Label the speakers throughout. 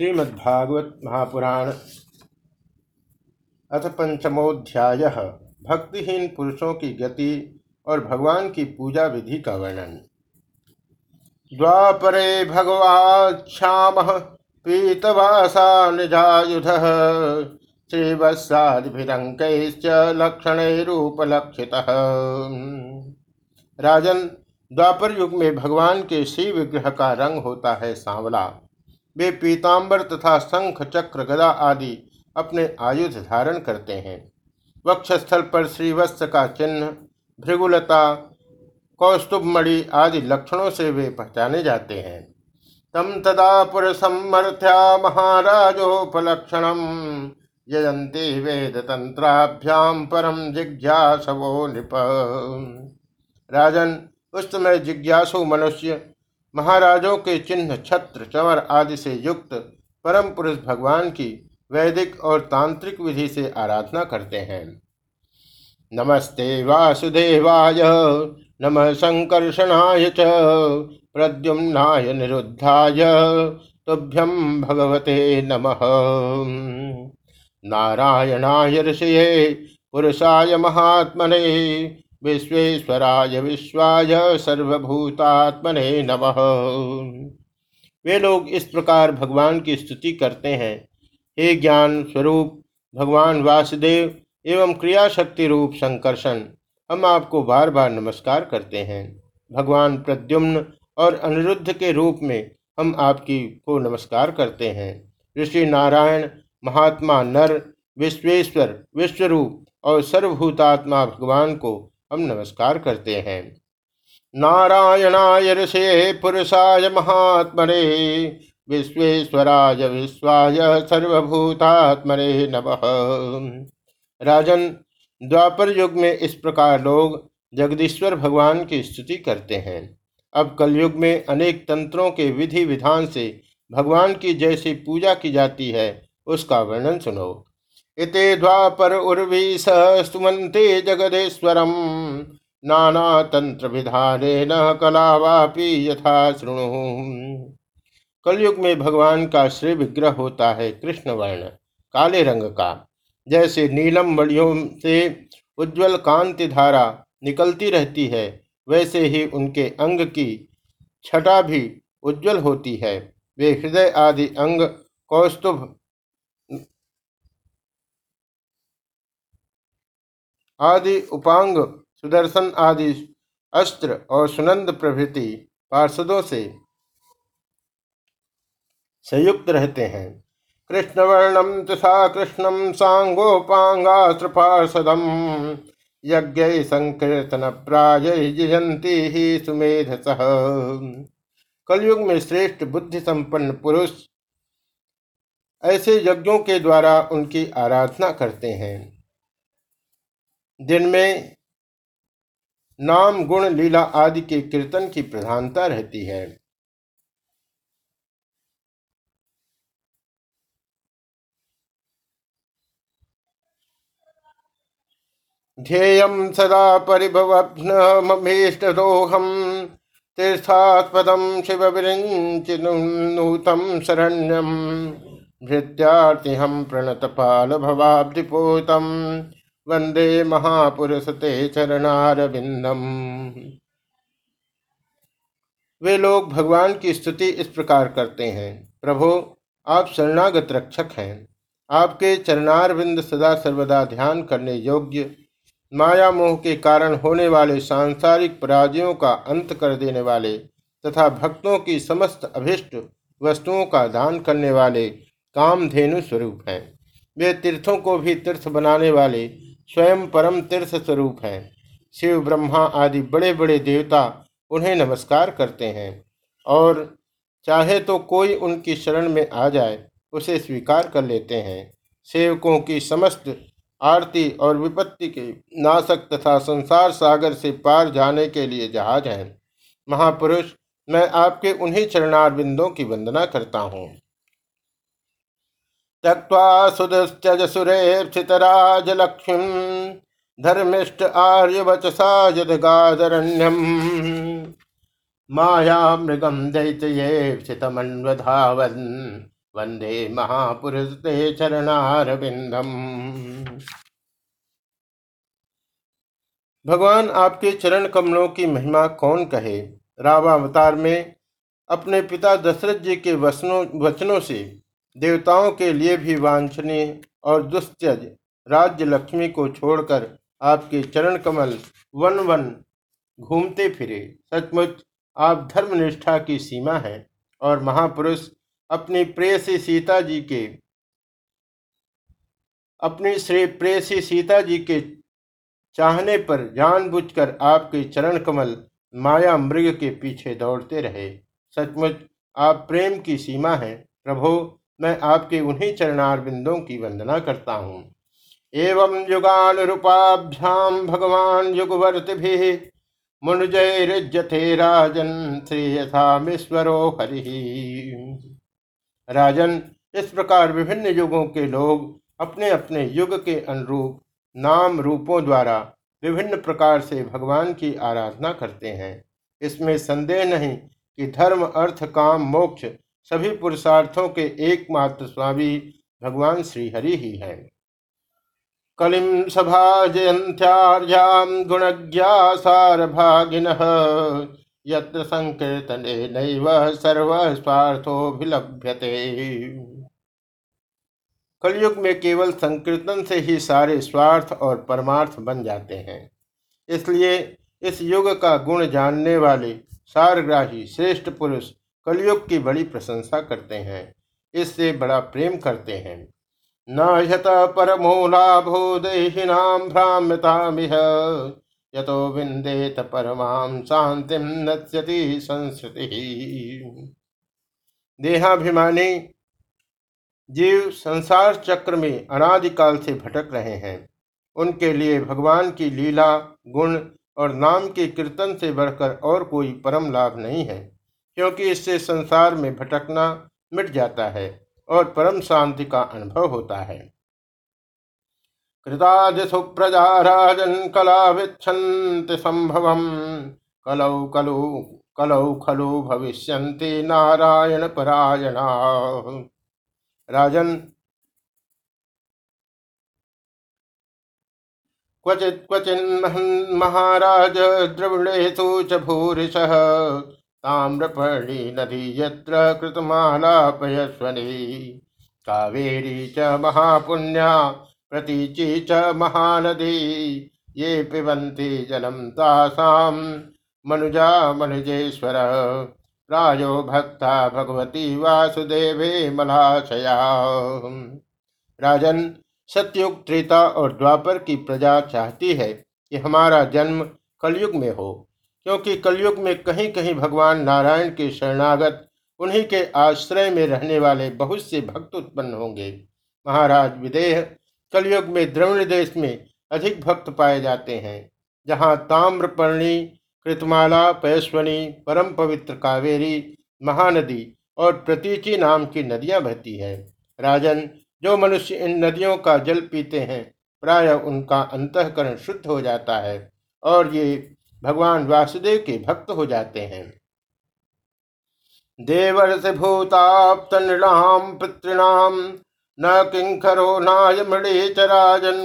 Speaker 1: श्रीमद्भागवत महापुराण अथ पंचमोध्याय भक्तिहीन पुरुषों की गति और भगवान की पूजा विधि का वर्णन। द्वापरे भगवाश्याम पीतवासा निजायुध श्रीवत्सादिभिरंक लक्षण रूपलक्षित राजन, द्वापर युग में भगवान के श्री विग्रह का रंग होता है सांवला। वे पीताम्बर तथा शंख, चक्र, गदा आदि अपने आयुध धारण करते हैं। वक्षस्थल पर श्रीवत्स का चिन्ह, भृगुलता, कौस्तुभमणि आदि लक्षणों से वे पहचाने जाते हैं। तम तदा पुरसमर्थ्या महाराजोपलक्षण जयंती वेद तंत्राभ्याम परम जिज्ञासवो नृप। राजन उस समय जिज्ञासु मनुष्य महाराजों के चिन्ह, छत्र, चवर आदि से युक्त परम पुरुष भगवान की वैदिक और तांत्रिक विधि से आराधना करते हैं। नमस्ते वासुदेवाय, नम संकर्षणाय च, प्रद्युम्नाय निरुद्धाय, तुभ्यं भगवते नमः। नारायणाय ऋषये, पुरुषाय महात्मने विश्वेश्वराय विश्वाय सर्वभूतात्मने नमः। वे लोग इस प्रकार भगवान की स्तुति करते हैं। हे ज्ञान स्वरूप, भगवान वासुदेव एवं क्रिया शक्ति रूप संकर्षण, हम आपको बार बार नमस्कार करते हैं। भगवान प्रद्युम्न और अनिरुद्ध के रूप में हम आपकी को नमस्कार करते हैं। ऋषि नारायण, महात्मा नर, विश्वेश्वर, विश्वरूप और सर्वभूतात्मा भगवान को हम नमस्कार करते हैं। नारायणाय ऋषे पुरुषाय महात्मने, विश्वेश्वराय विश्वाय सर्वभूतात्मने नमः। राजन, द्वापर युग में इस प्रकार लोग जगदीश्वर भगवान की स्तुति करते हैं। अब कलयुग में अनेक तंत्रों के विधि विधान से भगवान की जैसी पूजा की जाती है, उसका वर्णन सुनो। इते द्वापर उर्वी सुमंते जगदेश्वरम। नाना तंत्र विधाने न कलावापी यथा श्रृणु कलयुग में भगवान का श्री विग्रह होता है कृष्ण वर्ण काले रंग का। जैसे नीलम मणियों से उज्जवल कांति धारा निकलती रहती है, वैसे ही उनके अंग की छटा भी उज्जवल होती है। वे हृदय आदि अंग कौस्तुभ आदि उपांग, सुदर्शन आदि अस्त्र और सुनंद प्रभृति पार्षदों से संयुक्त रहते हैं। कृष्णवर्णम तथा कृष्णम सांगोपांगास्त्र पार्षदम यज्ञ संकीर्तन प्राय जयंती ही सुमेध सह। कलयुग में श्रेष्ठ बुद्धि संपन्न पुरुष ऐसे यज्ञों के द्वारा उनकी आराधना करते हैं। जिनमें नाम, गुण, लीला आदि के कीर्तन की प्रधानता रहती है। ध्येयम सदा परिभवभ्नमीष्टदोहम तीर्थास्पदम शिव विरिंचिनूतम शरण्यम भृत्यार्तिहम प्रणतपाल भवाब्धिपोतम वंदे महापुरुष ते चरणारविंदम वे लोग भगवान की स्तुति इस प्रकार करते हैं। प्रभो, आप शरणागत रक्षक हैं। आपके चरणारविंद सदा सर्वदा ध्यान करने योग्य माया मोह के कारण होने वाले सांसारिक पराजयों का अंत कर देने वाले तथा भक्तों की समस्त अभिष्ट वस्तुओं का दान करने वाले कामधेनु स्वरूप हैं। वे तीर्थों को भी तीर्थ बनाने वाले स्वयं परम तीर्थ स्वरूप हैं। शिव, ब्रह्मा आदि बड़े बड़े देवता उन्हें नमस्कार करते हैं और चाहे तो कोई उनकी शरण में आ जाए, उसे स्वीकार कर लेते हैं। सेवकों की समस्त आरती और विपत्ति के नाशक तथा संसार सागर से पार जाने के लिए जहाज़ हैं। महापुरुष, मैं आपके उन्हीं चरणार बिंदों की वंदना करता हूँ। त्यक्वा सुदस्त्यजसुरेक्षितराजलक्ष्मीं धर्मिष्ठ आर्यवचसा यदगादरण्यम् माया मृगम दैत्ययेक्षितमन्वधावन् वंदे महापुरुष ते चरणारविंदम भगवान आपके चरण कमलों की महिमा कौन कहे? रावावतार में अपने पिता दशरथ जी के वचनों वचनों से देवताओं के लिए भी वांछनीय और दुस्त्यज राज्य लक्ष्मी को छोड़कर आपके चरण कमल वन वन घूमते फिरे। सचमुच आप धर्मनिष्ठा की सीमा है और महापुरुष अपनी प्रेयसी सीता जी के, अपनी श्री प्रेयसी सीता जी के चाहने पर जानबूझकर आपके चरण कमल माया मृग के पीछे दौड़ते रहे। सचमुच आप प्रेम की सीमा है। प्रभो मैं आपके उन्हीं चरणार बिंदों की वंदना करता हूँ। एवं युगान रूपाभ्याम भगवान युगवर्त भी मुनजय रिजथे राजन श्रेयथामीश्वरो हरि। राजन, इस प्रकार विभिन्न युगों के लोग अपने अपने युग के अनुरूप नाम रूपों द्वारा विभिन्न प्रकार से भगवान की आराधना करते हैं। इसमें संदेह नहीं कि धर्म, अर्थ, काम, मोक्ष सभी पुरुषार्थों के एकमात्र स्वामी भगवान श्रीहरि ही हैं। कलिम सभा जयंत्यार्याम गुणज्ञा सार भागिन यत्र संकीर्तने नैव सर्व स्वार्थोभिलभ्यते कलयुग में केवल संकीर्तन से ही सारे स्वार्थ और परमार्थ बन जाते हैं। इसलिए इस युग का गुण जानने वाले सारग्राही श्रेष्ठ पुरुष कलयुग की बड़ी प्रशंसा करते हैं, इससे बड़ा प्रेम करते हैं। न यत परमो लाभो देहिनाम भ्राम्यतामिह, यतो विंदेत परमाम शांतिम नश्यति संस्कृति देहाभिमानी जीव संसार चक्र में अनादिकाल से भटक रहे हैं। उनके लिए भगवान की लीला, गुण और नाम के कीर्तन से बढ़कर और कोई परम लाभ नहीं है। क्योंकि इससे संसार में भटकना मिट जाता है और परम शांति का अनुभव होता है। कृताज सुप्रजा राजन कला विच्छन्ति संभव कलौ कलु कलौ खलु भविष्य नारायण परायणा। राजन क्वचित क्वचिन महाराज द्रविणेशु च भूरिशः ताम्रपर्णी नदी यत्र कृतमालापयस्वनी कावेरी च महापुण्या, प्रतीची च महानदी। ये पिबन्ति जलं तासां मनुजा मनुजेश्वर। प्रायो भक्ता भगवती वासुदेवे मलाशया। राजन सत्युग त्रेता और द्वापर की प्रजा चाहती है कि हमारा जन्म कलयुग में हो। क्योंकि कलयुग में कहीं कहीं भगवान नारायण के शरणागत, उन्हीं के आश्रय में रहने वाले बहुत से भक्त उत्पन्न होंगे। महाराज विदेह, कलयुग में द्रविण देश में अधिक भक्त पाए जाते हैं, जहाँ ताम्रपर्णी, कृतमाला, पैश्वनी परम पवित्र कावेरी, महानदी और प्रतीची नाम की नदियाँ बहती हैं। राजन, जो मनुष्य इन नदियों का जल पीते हैं, प्राय उनका अंतकरण शुद्ध हो जाता है और ये भगवान वासुदेव के भक्त हो जाते हैं। देवर्ष भूताप्त नृणाम पितृणाम, न किंकरो नाय मृणे च राजन।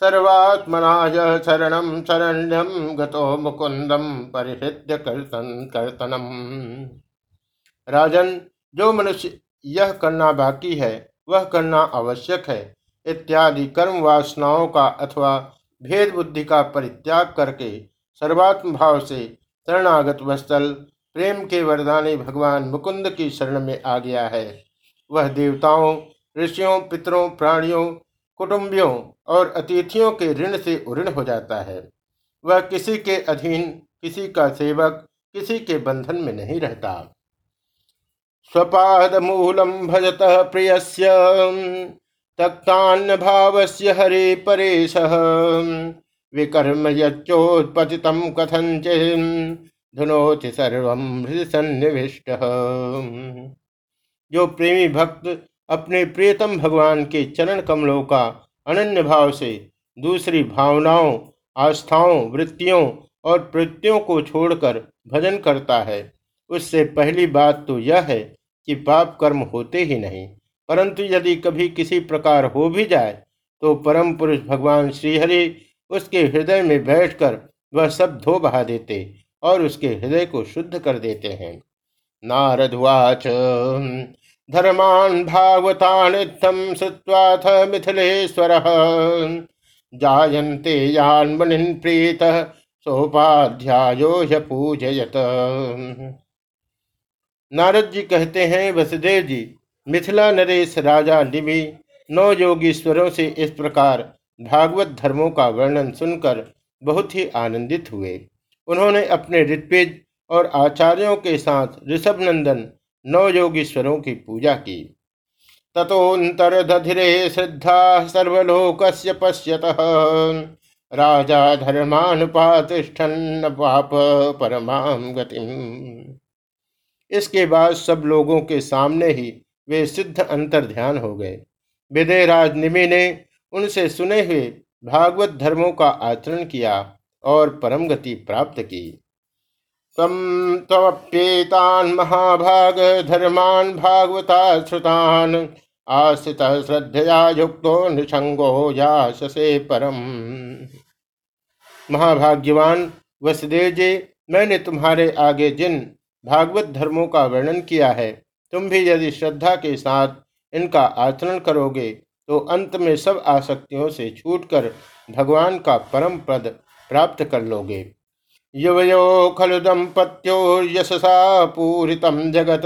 Speaker 1: सर्वात्मनाय शरणम शरण्यम गतो मुकुंदम परिहृत्य कर्तन कर्तनम। राजन, जो मनुष्य यह करना बाकी है, वह करना आवश्यक है। इत्यादि कर्म वासनाओं का अथवा भेद बुद्धि का परित्याग करके सर्वात्म भाव से शरणागत वस्तल प्रेम के वरदानी भगवान मुकुंद की शरण में आ गया है। वह देवताओं, ऋषियों, पितरों, प्राणियों, कुटुंबियों और अतिथियों के ऋण से उऋण हो जाता है। वह किसी के अधीन, किसी का सेवक, किसी के बंधन में नहीं रहता। स्वपाद मूलम भजत प्रिय तक्तान्न भावस्य हरे परेश। विकर्म योत्पति कथन धुनोति सर्व सन्निविष्ट जो प्रेमी भक्त अपने प्रियतम भगवान के चरण कमलों का अनन्य भाव से दूसरी भावनाओं, आस्थाओं, वृत्तियों और प्रवृत्तियों को छोड़कर भजन करता है, उससे पहली बात तो यह है कि पाप कर्म होते ही नहीं, परंतु यदि कभी किसी प्रकार हो भी जाए तो परम पुरुष भगवान श्रीहरि उसके हृदय में बैठकर वह सब धो बहा देते और उसके हृदय को शुद्ध कर देते हैं। नारदवाच धर्मान भागवतानित्थम श्रुवाथ मिथिलेश्वर। जायन्ते यान प्रीत, सोपाध्यायो पूजयत। नारद जी कहते हैं, वसुदेव जी, मिथिला नरेश राजा निमि नौ योगीश्वरों से इस प्रकार भागवत धर्मों का वर्णन सुनकर बहुत ही आनंदित हुए। उन्होंने अपने ऋत्विज और आचार्यों के साथ ऋषभ नंदन नौ योगीश्वरों की पूजा की। तथोन्तरधिरे श्रद्धा सर्वलोक पश्यत। राजा धर्मानुपातिष्ठन पाप परमाम गतिम। इसके बाद सब लोगों के सामने ही वे सिद्ध अंतर ध्यान हो गए। विदयराज निमि ने उनसे सुने हुए भागवत धर्मों का आचरण किया और परम गति प्राप्त की। तम तमप्येतान महाभाग धर्मान भागवता श्रुतान आश्रित श्रद्धया युक्तो निसंगो या ससे परम। महाभाग्यवान वसुदेव जी, मैंने तुम्हारे आगे जिन भागवत धर्मों का वर्णन किया है, तुम भी यदि श्रद्धा के साथ इनका आचरण करोगे तो अंत में सब आसक्तियों से छूटकर भगवान का परम पद प्राप्त कर लोगे। युवयो खलु दंपत्यो यशसा पूरितम जगत।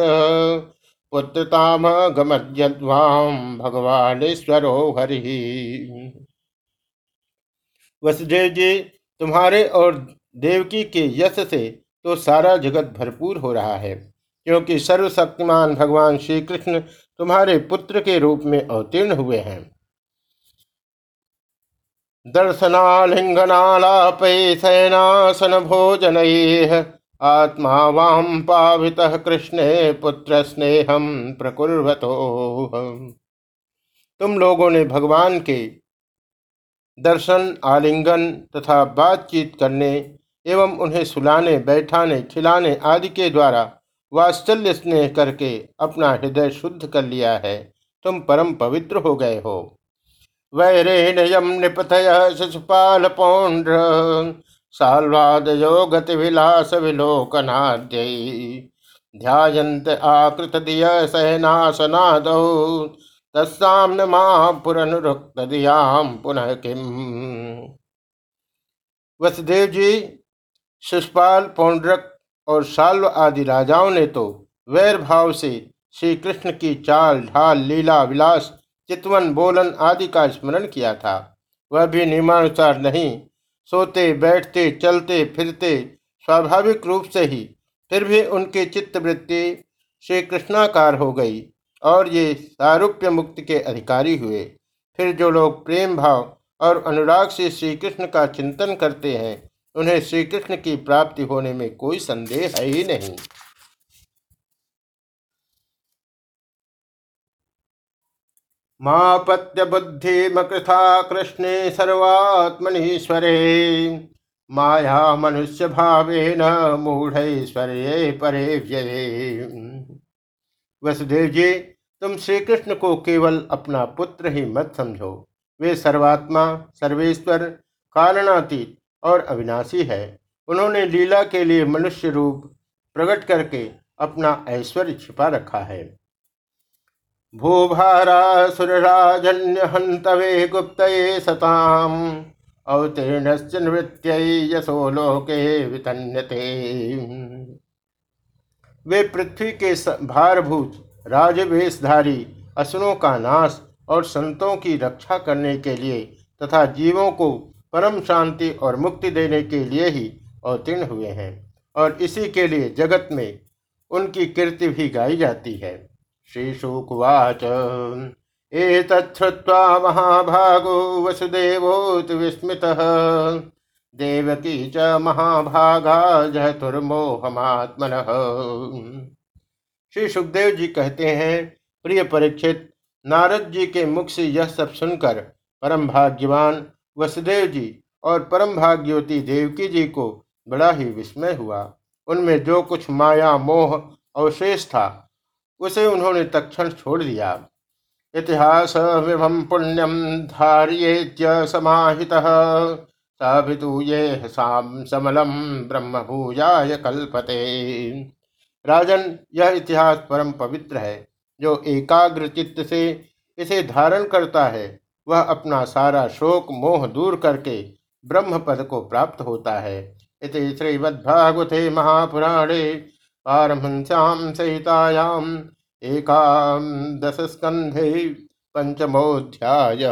Speaker 1: पुत्रताम गमद्यवाम भगवानेश्वरो हरि। वसुदेव जी, तुम्हारे और देवकी के यश से तो सारा जगत भरपूर हो रहा है, क्योंकि सर्वशक्तिमान भगवान श्री कृष्ण तुम्हारे पुत्र के रूप में अवतीर्ण हुए हैं। दर्शनालिंगनालापे सैनासन भोजन आत्मा वाम पावित कृष्ण पुत्र स्नेहम प्रकुर्वतो। तुम लोगों ने भगवान के दर्शन, आलिंगन तथा बातचीत करने एवं उन्हें सुलाने, बैठाने, खिलाने आदि के द्वारा वात्सल्य स्नेह करके अपना हृदय शुद्ध कर लिया है, तुम परम पवित्र हो गए हो। वैरेण यम निपथय शिशुपाल पौंड्र साल्वादयो गति विलास विलोकनाद्य। ध्यायंत आकृत दिय सहनासनादौ तस्साम नमा पुरनुरुक्त दियाम पुनः किम। वसुदेव जी शिषपाल पौंड्रक और शाल्व आदि राजाओं ने तो वैर भाव से श्री कृष्ण की चाल, ढाल, लीला, विलास, चितवन, बोलन आदि का स्मरण किया था। वह भी नियमानुसार नहीं, सोते, बैठते, चलते, फिरते, स्वाभाविक रूप से ही फिर भी उनकी चित्तवृत्ति श्री कृष्णाकार हो गई और ये सारूप्य मुक्ति के अधिकारी हुए। फिर जो लोग प्रेम भाव और अनुराग से श्री कृष्ण का चिंतन करते हैं उन्हें श्री कृष्ण की प्राप्ति होने में कोई संदेह है ही नहीं। मापत्य बुद्धि मकृथा कृष्णे सर्वात्मनीश्वरे माया मनुष्य भावे न मूढ़ परे वसुदेव जी, तुम श्री कृष्ण को केवल अपना पुत्र ही मत समझो। वे सर्वात्मा, सर्वेश्वर कारणातीत और अविनाशी है। उन्होंने लीला के लिए मनुष्य रूप प्रकट करके अपना ऐश्वर्य छिपा रखा है। हंतवे गुप्त सताम यशो लोके वितन्यते। वे पृथ्वी के भारभूत, राजवेशधारी, असुरों का नाश और संतों की रक्षा करने के लिए तथा जीवों को परम शांति और मुक्ति देने के लिए ही अवतीर्ण हुए हैं। और इसी के लिए जगत में उनकी कीर्ति भी गाई जाती है। श्री शुकवाच। एतत्वा महाभागो वसुदेवोत विस्मित। देवकी च महाभागा जहतुर्मोहमात्मन। श्री सुखदेव जी कहते हैं, प्रिय परीक्षित, नारद जी के मुख से यह सब सुनकर परम भाग्यवान वसुदेव जी और परम भाग्यवती देवकी जी को बड़ा ही विस्मय हुआ। उनमें जो कुछ माया, मोह अवशेष था, उसे उन्होंने तक्षण छोड़ दिया। इतिहास विभम पुण्यम धारिये समाहितः साम समलम ब्रह्म भूजाय कल्पते। राजन, यह इतिहास परम पवित्र है, जो एकाग्र चित्त से इसे धारण करता है। वह अपना सारा शोक मोह दूर करके ब्रह्म पद को प्राप्त होता है। इति श्रीमद्भागवते महापुराणे पारमहंस्याम सहितायाम दस स्कंधे पंचमोध्याय